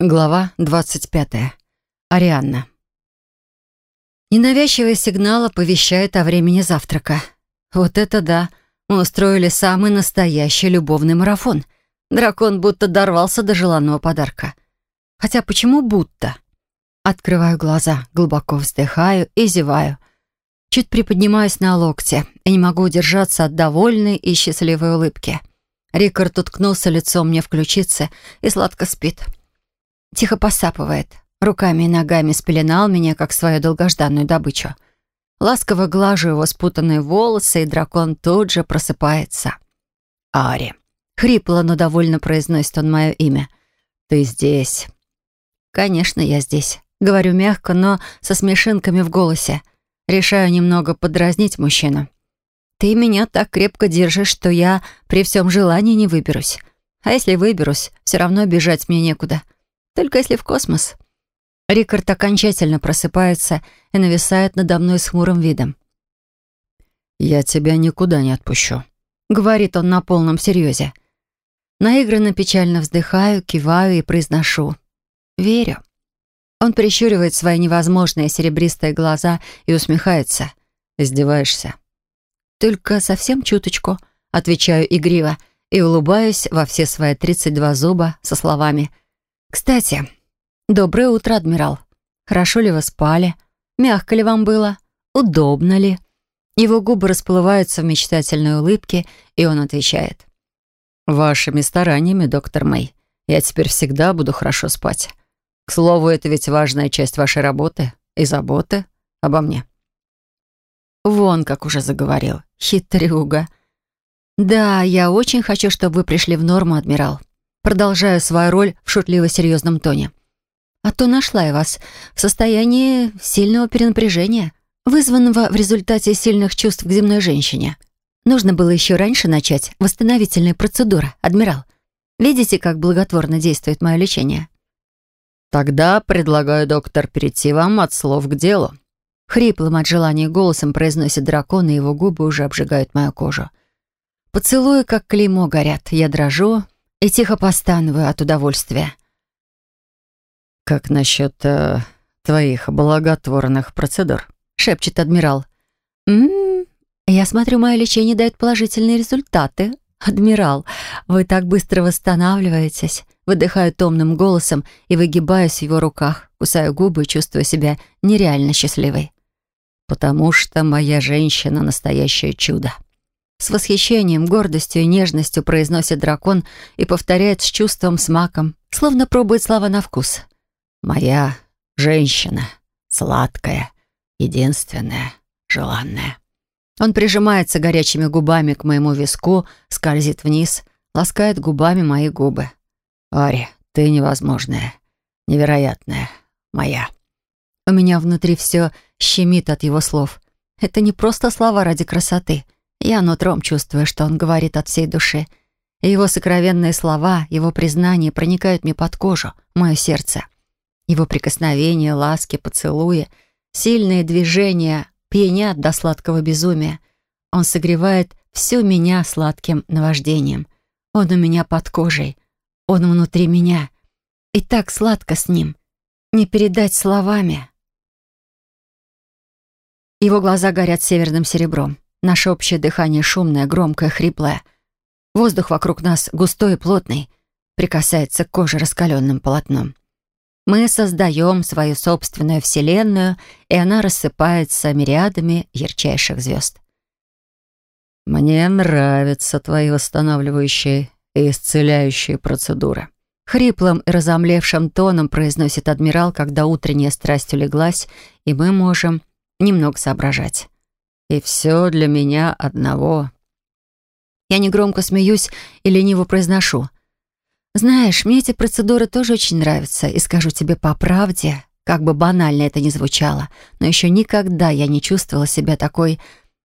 Глава 25. Арианна. Ненавязчивый сигнал оповещает о времени завтрака. Вот это да! Мы устроили самый настоящий любовный марафон. Дракон будто дорвался до желанного подарка. Хотя почему будто? Открываю глаза, глубоко вздыхаю и зеваю. Чуть приподнимаюсь на локте и не могу удержаться от довольной и счастливой улыбки. Рикард уткнулся лицом мне в ключице и сладко спит. — тихо посапывает. Руками и ногами спеленал меня, как свою долгожданную добычу. Ласково глажу его спутанные волосы, и дракон тут же просыпается. «Ари!» Хрипло, но довольно произносит он мое имя. «Ты здесь?» «Конечно, я здесь». Говорю мягко, но со смешинками в голосе. Решаю немного подразнить мужчину. «Ты меня так крепко держишь, что я при всем желании не выберусь. А если выберусь, все равно бежать мне некуда. Только если в космос. Рикард окончательно просыпается и нависает надо мной с хмурым видом. «Я тебя никуда не отпущу», — говорит он на полном серьезе. Наигранно печально вздыхаю, киваю и произношу. «Верю». Он прищуривает свои невозможные серебристые глаза и усмехается. «Издеваешься?» «Только совсем чуточку», — отвечаю игриво и улыбаюсь во все свои тридцать два зуба со словами «Верю». «Кстати, доброе утро, адмирал. Хорошо ли вы спали? Мягко ли вам было? Удобно ли?» Его губы расплываются в мечтательной улыбке, и он отвечает. «Вашими стараниями, доктор Мэй, я теперь всегда буду хорошо спать. К слову, это ведь важная часть вашей работы и заботы обо мне». Вон как уже заговорил. Хитрюга. «Да, я очень хочу, чтобы вы пришли в норму, адмирал продолжая свою роль в шутливо-серьезном тоне. «А то нашла я вас в состоянии сильного перенапряжения, вызванного в результате сильных чувств к земной женщине. Нужно было еще раньше начать восстановительные процедуры, адмирал. Видите, как благотворно действует мое лечение?» «Тогда предлагаю, доктор, перейти вам от слов к делу». Хриплым от желания голосом произносит дракон, и его губы уже обжигают мою кожу. Поцелуи, как клеймо, горят. Я дрожу, и тихо постанываю от удовольствия. «Как насчет э, твоих благотворных процедур?» — шепчет адмирал. «М-м-м, я смотрю, мое лечение дает положительные результаты. Адмирал, вы так быстро восстанавливаетесь». Выдыхаю томным голосом и выгибаюсь в его руках, кусаю губы и чувствую себя нереально счастливой. «Потому что моя женщина — настоящее чудо», с восхищением, гордостью и нежностью произносит дракон и повторяет с чувством, с маком, словно пробует слова на вкус. «Моя женщина, сладкая, единственная, желанная». Он прижимается горячими губами к моему виску, скользит вниз, ласкает губами мои губы. «Ари, ты невозможная, невероятная, моя». У меня внутри все щемит от его слов. Это не просто слова ради красоты — я нутром чувствую, что он говорит от всей души. И его сокровенные слова, его признания проникают мне под кожу, мое сердце. Его прикосновения, ласки, поцелуи, сильные движения пьянят до сладкого безумия. Он согревает всю меня сладким наваждением. Он у меня под кожей. Он внутри меня. И так сладко с ним. Не передать словами. Его глаза горят северным серебром. Наше общее дыхание шумное, громкое, хриплое. Воздух вокруг нас густой и плотный, прикасается к коже раскаленным полотном. Мы создаем свою собственную вселенную, и она рассыпается мириадами ярчайших звезд. «Мне нравятся твои восстанавливающие и исцеляющие процедуры», Хриплым и разомлевшим тоном произносит адмирал, когда утренняя страсть улеглась, и мы можем немного соображать. И все для меня одного. Я негромко смеюсь и лениво произношу. Знаешь, мне эти процедуры тоже очень нравятся, и скажу тебе по правде, как бы банально это ни звучало, но еще никогда я не чувствовала себя такой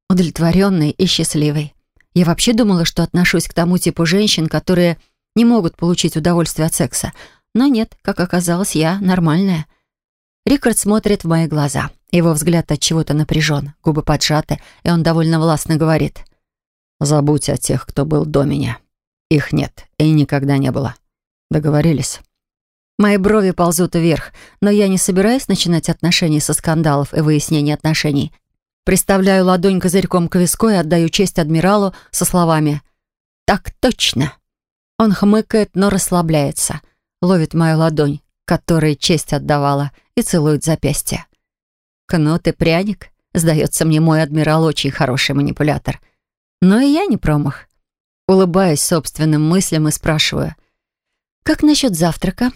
удовлетворенной и счастливой. Я вообще думала, что отношусь к тому типу женщин, которые не могут получить удовольствие от секса. Но нет, как оказалось, я нормальная. Рикард смотрит в мои глаза. Его взгляд от чего-то напряжен, губы поджаты, и он довольно властно говорит. «Забудь о тех, кто был до меня. Их нет и никогда не было. Договорились?» Мои брови ползут вверх, но я не собираюсь начинать отношения со скандалов и выяснения отношений. Приставляю ладонь козырьком к виску и отдаю честь адмиралу со словами «Так точно». Он хмыкает, но расслабляется, ловит мою ладонь, которой честь отдавала, и целует запястье. Кнут и пряник. Сдается мне, мой адмирал очень хороший манипулятор. Но и я не промах. Улыбаюсь собственным мыслям и спрашиваю. «Как насчет завтрака?»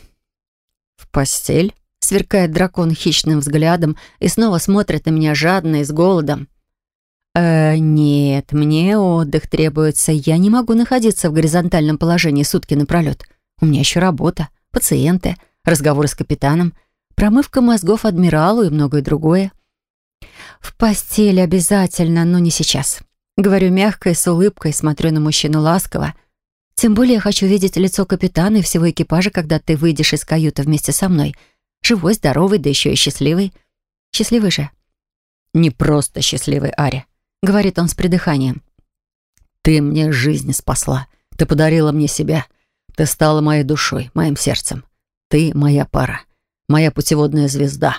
«В постель?» — сверкает дракон хищным взглядом и снова смотрит на меня жадно и с голодом. «Э, нет, мне отдых требуется. Я не могу находиться в горизонтальном положении сутки напролет. У меня еще работа, пациенты, разговоры с капитаном, промывка мозгов адмиралу и многое другое. В постель обязательно, но не сейчас. Говорю мягко и с улыбкой, смотрю на мужчину ласково. Тем более я хочу видеть лицо капитана и всего экипажа, когда ты выйдешь из каюты вместе со мной. Живой, здоровый, да еще и счастливый. Счастливый же. Не просто счастливый, Ари, говорит он с придыханием. Ты мне жизнь спасла. Ты подарила мне себя. Ты стала моей душой, моим сердцем. Ты моя пара, моя путеводная звезда.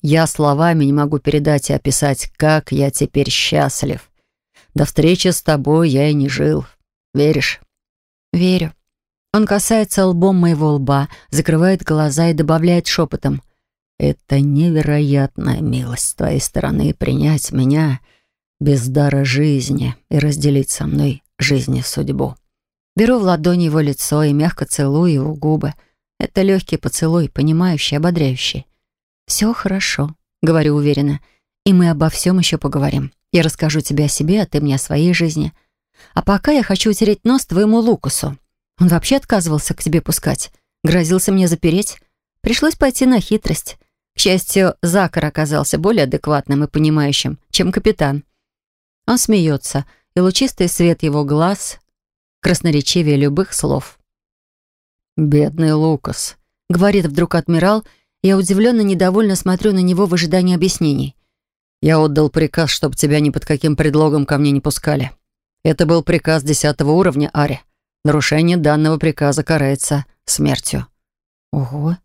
Я словами не могу передать и описать, как я теперь счастлив. До встречи с тобой я и не жил. Веришь? Верю. Он касается лбом моего лба, закрывает глаза и добавляет шепотом. «Это невероятная милость с твоей стороны принять меня без дара жизни и разделить со мной жизнь и судьбу». Беру в ладони его лицо и мягко целую его губы. Это легкий поцелуй, понимающий, ободряющий. «Все хорошо», — говорю уверенно, «и мы обо всем еще поговорим. Я расскажу тебе о себе, а ты мне о своей жизни. А пока я хочу утереть нос твоему Лукасу. Он вообще отказывался к тебе пускать, грозился мне запереть. Пришлось пойти на хитрость. К счастью, Закар оказался более адекватным и понимающим, чем капитан. Он смеется, и лучистый свет его глаз красноречивее любых слов. «Бедный Лукас», — говорит вдруг адмирал, я удивленно недовольно смотрю на него в ожидании объяснений. «Я отдал приказ, чтобы тебя ни под каким предлогом ко мне не пускали. Это был приказ десятого уровня, Ари. Нарушение данного приказа карается смертью». «Ого!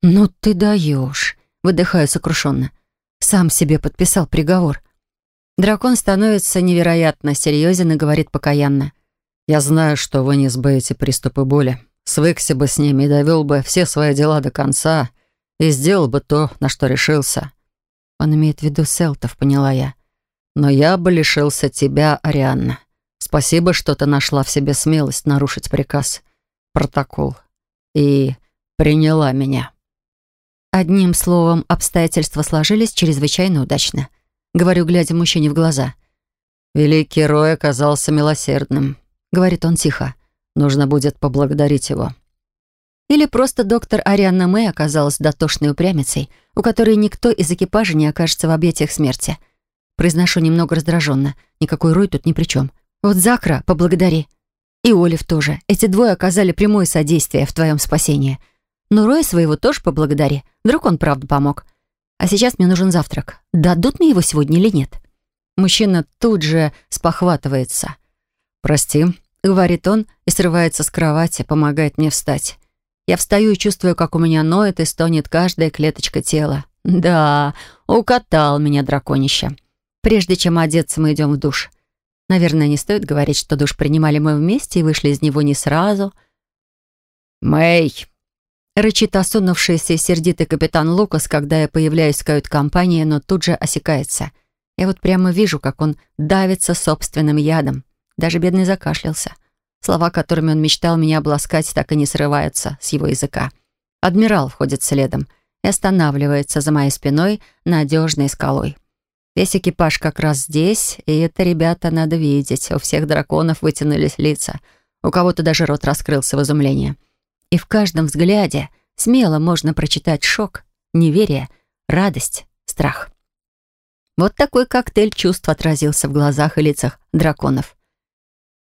Ну ты даешь!» — выдыхаю сокрушенно. «Сам себе подписал приговор». Дракон становится невероятно серьезен и говорит покаянно. «Я знаю, что вы не сбоите приступы боли. Свыкся бы с ними и довел бы все свои дела до конца, и сделал бы то, на что решился. Он имеет в виду Селтов, поняла я. Но я бы лишился тебя, Арианна. Спасибо, что ты нашла в себе смелость нарушить приказ, протокол и приняла меня. Одним словом, обстоятельства сложились чрезвычайно удачно. Говорю, глядя мужчине в глаза. «Великий Рой оказался милосердным», — говорит он тихо. «Нужно будет поблагодарить его». Или просто доктор Арианна Мэй оказалась дотошной упрямицей, у которой никто из экипажа не окажется в объятиях смерти. Произношу немного раздраженно. Никакой Рой тут ни при чем. Вот Закра поблагодари. И Олив тоже. Эти двое оказали прямое содействие в твоем спасении. Но Роя своего тоже поблагодари. Вдруг он правда помог. А сейчас мне нужен завтрак. Дадут мне его сегодня или нет? Мужчина тут же спохватывается. «Прости», — говорит он и срывается с кровати, помогает мне встать. Я встаю и чувствую, как у меня ноет и стонет каждая клеточка тела. Да, укатал меня драконище. Прежде чем одеться, мы идем в душ. Наверное, не стоит говорить, что душ принимали мы вместе и вышли из него не сразу. «Мэй!» Рычит осунувшийся и сердитый капитан Лукас, когда я появляюсь в кают-компании, но тут же осекается. Я вот прямо вижу, как он давится собственным ядом. Даже бедный закашлялся. Слова, которыми он мечтал меня обласкать, так и не срываются с его языка. Адмирал входит следом и останавливается за моей спиной надежной скалой. Весь экипаж как раз здесь, и это, ребята, надо видеть. У всех драконов вытянулись лица. У кого-то даже рот раскрылся в изумлении. И в каждом взгляде смело можно прочитать шок, неверие, радость, страх. Вот такой коктейль чувств отразился в глазах и лицах драконов.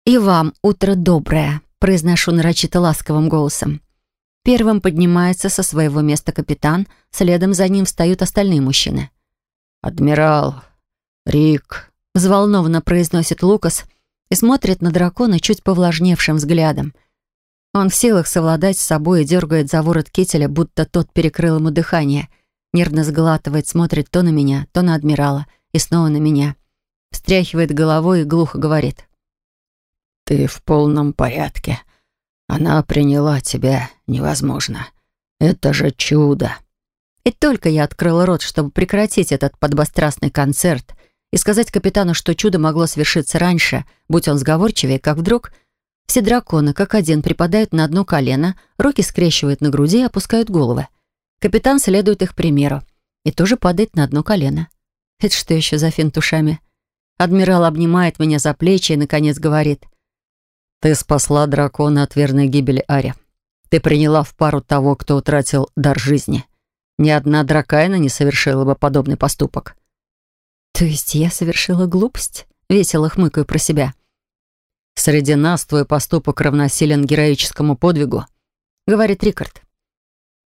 «И вам утро доброе», — произношу нарочито ласковым голосом. Первым поднимается со своего места капитан, следом за ним встают остальные мужчины. «Адмирал, Рик», — взволнованно произносит Лукас и смотрит на дракона чуть повлажневшим взглядом. Он в силах совладать с собой и дергает за ворот кителя, будто тот перекрыл ему дыхание. Нервно сглатывает, смотрит то на меня, то на адмирала и снова на меня. Встряхивает головой и глухо говорит. «Ты в полном порядке. Она приняла тебя невозможно. Это же чудо!» И только я открыла рот, чтобы прекратить этот подбострастный концерт и сказать капитану, что чудо могло свершиться раньше, будь он сговорчивее, как вдруг все драконы, как один, припадают на одно колено, руки скрещивают на груди и опускают головы. Капитан следует их примеру и тоже падает на одно колено. Это что еще за финт ушами? Адмирал обнимает меня за плечи и, наконец, говорит. «Ты спасла дракона от верной гибели Ари. Ты приняла в пару того, кто утратил дар жизни. Ни одна дракайна не совершила бы подобный поступок». «То есть я совершила глупость?» Весело хмыкаю про себя. «Среди нас твой поступок равносилен героическому подвигу», — говорит Рикард.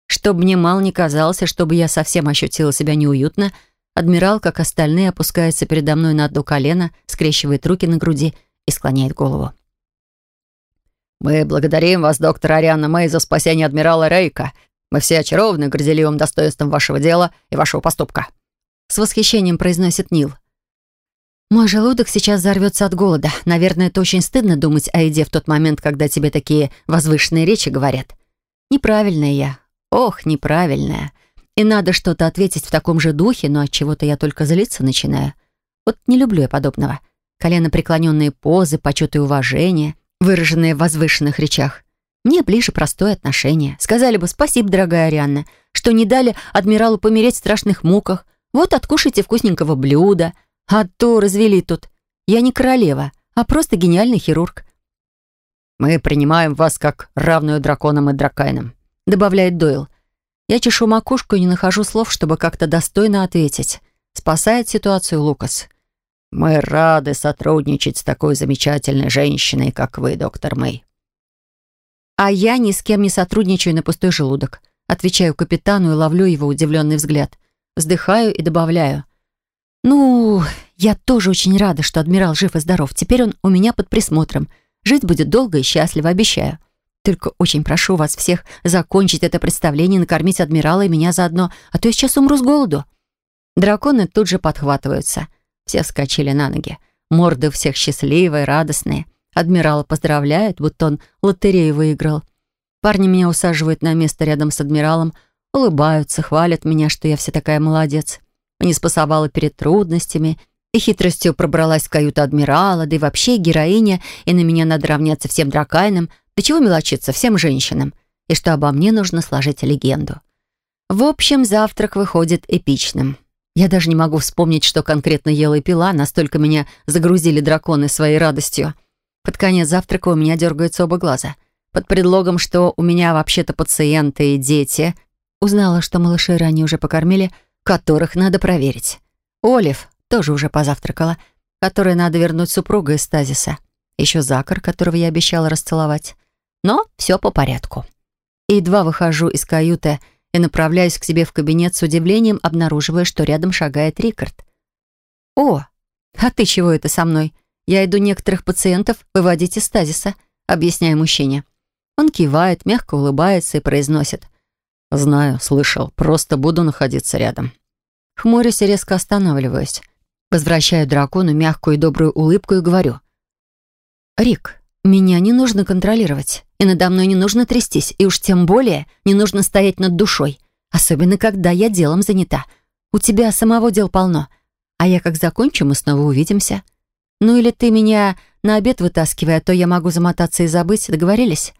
Чтобы мне мало не казалось, и чтобы я совсем ощутила себя неуютно, адмирал, как остальные, опускается передо мной на одно колено, скрещивает руки на груди и склоняет голову. «Мы благодарим вас, доктор Ариана Мэй, за спасение адмирала Рейка. Мы все очарованы горделивым достоинством вашего дела и вашего поступка». С восхищением произносит Нил. «Мой желудок сейчас взорвется от голода. Наверное, это очень стыдно думать о еде в тот момент, когда тебе такие возвышенные речи говорят. Неправильная я. Ох, неправильная. И надо что-то ответить в таком же духе, но от чего-то я только злиться начинаю. Вот не люблю я подобного. Колено преклоненные позы, почет и уважение, выраженные в возвышенных речах. Мне ближе простое отношение. Сказали бы «Спасибо, дорогая Арианна, что не дали адмиралу помереть в страшных муках. Вот откушайте вкусненького блюда. А то развели тут. Я не королева, а просто гениальный хирург». «Мы принимаем вас как равную драконам и дракайнам», добавляет Дойл. Я чешу макушку и не нахожу слов, чтобы как-то достойно ответить. Спасает ситуацию Лукас. «Мы рады сотрудничать с такой замечательной женщиной, как вы, доктор Мэй». «А я ни с кем не сотрудничаю на пустой желудок». Отвечаю капитану и ловлю его удивленный взгляд. Вздыхаю и добавляю. «Ну, я тоже очень рада, что адмирал жив и здоров. Теперь он у меня под присмотром. Жить будет долго и счастливо, обещаю. Только очень прошу вас всех закончить это представление, накормить адмирала и меня заодно, а то я сейчас умру с голоду». Драконы тут же подхватываются. Все вскочили на ноги. Морды у всех счастливые, радостные. Адмирала поздравляют, будто он лотерею выиграл. Парни меня усаживают на место рядом с адмиралом, улыбаются, хвалят меня, что я вся такая молодец. Не спасовала перед трудностями и хитростью пробралась в каюту адмирала, да и вообще героиня, и на меня надо равняться всем дракайнам, да чего мелочиться, всем женщинам, и что обо мне нужно сложить легенду. В общем, завтрак выходит эпичным. Я даже не могу вспомнить, что конкретно ела и пила, настолько меня загрузили драконы своей радостью. Под конец завтрака у меня дергаются оба глаза. Под предлогом, что у меня вообще-то пациенты и дети. Узнала, что малышей ранее уже покормили, которых надо проверить. Олив тоже уже позавтракала, которой надо вернуть супруга из стазиса. Еще Закар, которого я обещала расцеловать. Но все по порядку. И едва выхожу из каюты и направляюсь к себе в кабинет с удивлением, обнаруживая, что рядом шагает Рикард. «О, а ты чего это со мной?» Я иду некоторых пациентов выводить из стазиса, объясняю мужчине. Он кивает, мягко улыбается и произносит. «Знаю, слышал, просто буду находиться рядом». Хмурюсь и резко останавливаюсь. Возвращаю дракону мягкую и добрую улыбку и говорю. «Рик, меня не нужно контролировать, и надо мной не нужно трястись, и уж тем более не нужно стоять над душой, особенно когда я делом занята. У тебя самого дел полно, а я как закончу, мы снова увидимся». Ну или ты меня на обед вытаскивай, а то я могу замотаться и забыть. Договорились?»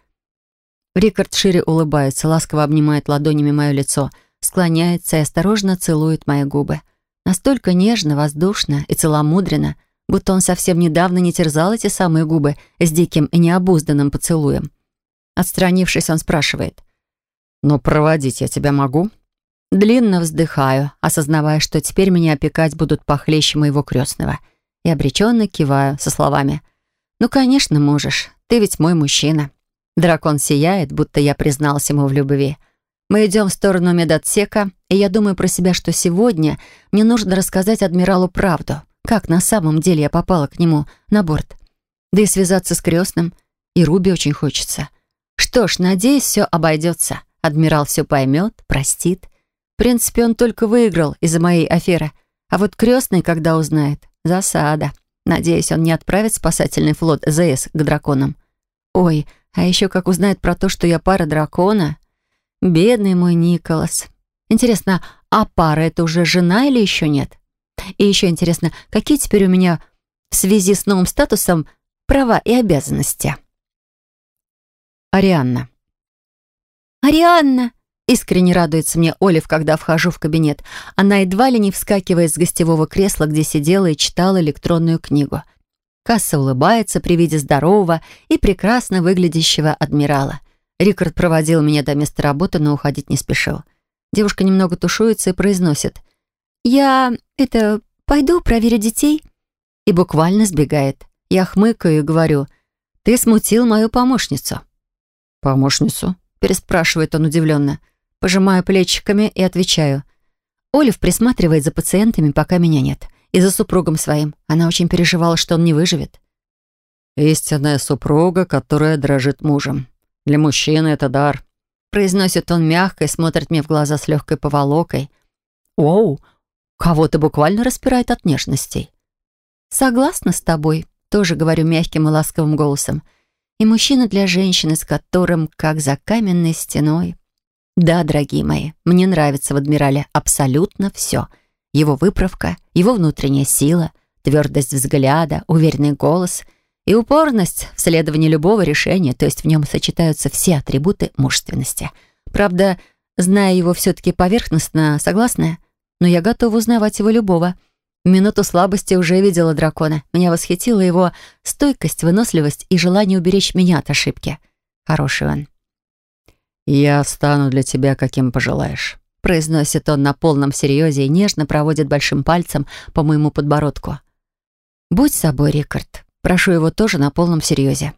Рикард шире улыбается, ласково обнимает ладонями мое лицо, склоняется и осторожно целует мои губы. Настолько нежно, воздушно и целомудренно, будто он совсем недавно не терзал эти самые губы с диким и необузданным поцелуем. Отстранившись, он спрашивает. «Но проводить я тебя могу?» Длинно вздыхаю, осознавая, что теперь меня опекать будут похлеще моего крестного — и обреченно киваю со словами «Ну, конечно, можешь. Ты ведь мой мужчина». Дракон сияет, будто я признался ему в любви. Мы идем в сторону медотсека, и я думаю про себя, что сегодня мне нужно рассказать адмиралу правду, как на самом деле я попала к нему на борт. Да и связаться с крестным, и Руби очень хочется. Что ж, надеюсь, все обойдется. Адмирал все поймет, простит. В принципе, он только выиграл из-за моей аферы. А вот крестный, когда узнает, засада. Надеюсь, он не отправит спасательный флот ЗС к драконам. Ой, а еще как узнает про то, что я пара дракона. Бедный мой Николас. Интересно, а пара это уже жена или еще нет? И еще интересно, какие теперь у меня в связи с новым статусом права и обязанности? Арианна. «Арианна!» Искренне радуется мне Олив, когда вхожу в кабинет. Она едва ли не вскакивает с гостевого кресла, где сидела и читала электронную книгу. Касса улыбается при виде здорового и прекрасно выглядящего адмирала. Рикард проводил меня до места работы, но уходить не спешил. Девушка немного тушуется и произносит. «Я, это, пойду проверю детей?» И буквально сбегает. Я хмыкаю и говорю. «Ты смутил мою помощницу». «Помощницу?» переспрашивает он удивленно. Пожимаю плечиками и отвечаю. Олив присматривает за пациентами, пока меня нет. И за супругом своим. Она очень переживала, что он не выживет. «Истинная супруга, которая дрожит мужем. Для мужчины это дар», — произносит он мягко и смотрит мне в глаза с легкой поволокой. «Оу, кого-то буквально распирает от нежностей». «Согласна с тобой», — тоже говорю мягким и ласковым голосом. «И мужчина для женщины, с которым, как за каменной стеной». Да, дорогие мои, мне нравится в адмирале абсолютно все. Его выправка, его внутренняя сила, твердость взгляда, уверенный голос и упорность в следовании любого решения, то есть в нем сочетаются все атрибуты мужественности. Правда, зная его все-таки поверхностно, согласная, но я готова узнавать его любого. В минуту слабости уже видела дракона. Меня восхитила его стойкость, выносливость и желание уберечь меня от ошибки. Хороший он. «Я стану для тебя, каким пожелаешь», — произносит он на полном серьезе и нежно проводит большим пальцем по моему подбородку. «Будь собой, Рикард. Прошу его тоже на полном серьезе.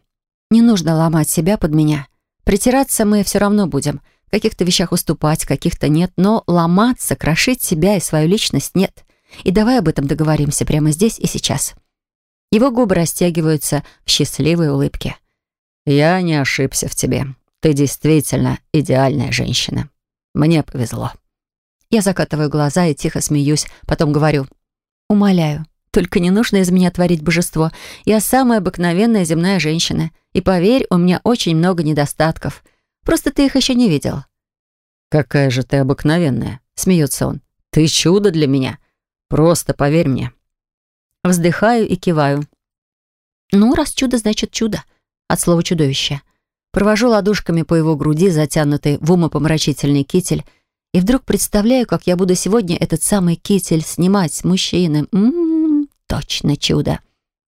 Не нужно ломать себя под меня. Притираться мы все равно будем. В каких-то вещах уступать, каких-то нет. Но ломаться, крошить себя и свою личность нет. И давай об этом договоримся прямо здесь и сейчас». Его губы растягиваются в счастливой улыбке. «Я не ошибся в тебе», ты действительно идеальная женщина. Мне повезло». Я закатываю глаза и тихо смеюсь, потом говорю. «Умоляю, только не нужно из меня творить божество. Я самая обыкновенная земная женщина. И поверь, у меня очень много недостатков. Просто ты их еще не видел». «Какая же ты обыкновенная», — смеется он. «Ты чудо для меня. Просто поверь мне». Вздыхаю и киваю. «Ну, раз чудо, значит чудо. От слова чудовище. Провожу ладошками по его груди, затянутой в умопомрачительный китель, и вдруг представляю, как я буду сегодня этот самый китель снимать с мужчины. Ммм, точно чудо.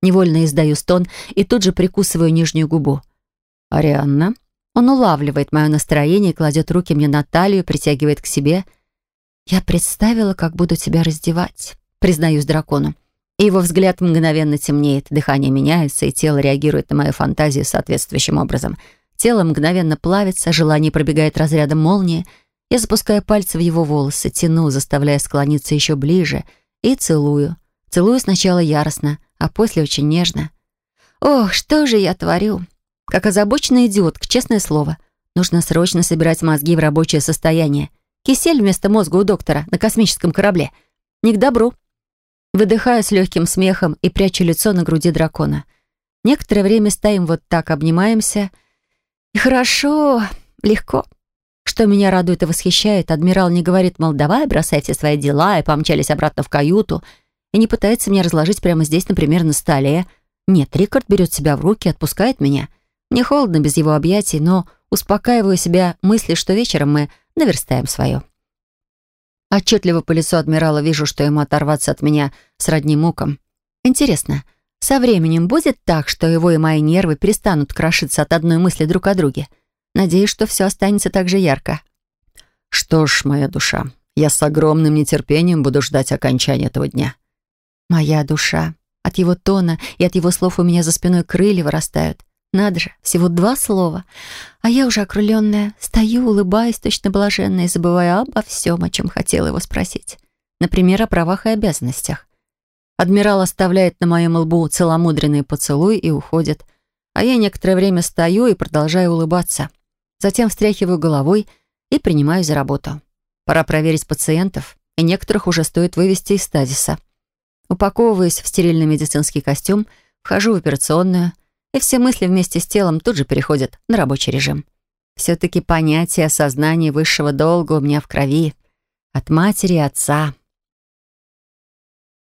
Невольно издаю стон и тут же прикусываю нижнюю губу. «Арианна?» Он улавливает мое настроение кладет руки мне на талию, притягивает к себе. «Я представила, как буду тебя раздевать», признаюсь дракону. И его взгляд мгновенно темнеет, дыхание меняется, и тело реагирует на мою фантазию соответствующим образом — Тело мгновенно плавится, желание пробегает разрядом молнии. Я запускаю пальцы в его волосы, тяну, заставляя склониться еще ближе, и целую. Целую сначала яростно, а после очень нежно. Ох, что же я творю? Как озабоченный идиотка, честное слово. Нужно срочно собирать мозги в рабочее состояние. Кисель вместо мозга у доктора на космическом корабле. Не к добру. Выдыхаю с легким смехом и прячу лицо на груди дракона. Некоторое время стоим вот так, обнимаемся — и хорошо, легко. Что меня радует и восхищает, адмирал не говорит, мол, давай, бросай все свои дела, и помчались обратно в каюту, и не пытается меня разложить прямо здесь, например, на столе. Нет, Рикард берет себя в руки, отпускает меня. Мне холодно без его объятий, но успокаиваю себя мыслью, что вечером мы наверстаем свое. Отчетливо по лицу адмирала вижу, что ему оторваться от меня сродни мукам. Интересно, со временем будет так, что его и мои нервы перестанут крошиться от одной мысли друг о друге. Надеюсь, что все останется так же ярко. Что ж, моя душа, я с огромным нетерпением буду ждать окончания этого дня. Моя душа. От его тона и от его слов у меня за спиной крылья вырастают. Надо же, всего два слова. А я уже окрыленная, стою, улыбаясь, точно блаженная, забывая обо всем, о чем хотела его спросить. Например, о правах и обязанностях. Адмирал оставляет на моем лбу целомудренный поцелуй и уходит. А я некоторое время стою и продолжаю улыбаться. Затем встряхиваю головой и принимаю за работу. Пора проверить пациентов, и некоторых уже стоит вывести из стазиса. Упаковываюсь в стерильный медицинский костюм, вхожу в операционную, и все мысли вместе с телом тут же переходят на рабочий режим. Все-таки понятие осознания высшего долга у меня в крови. От матери и отца.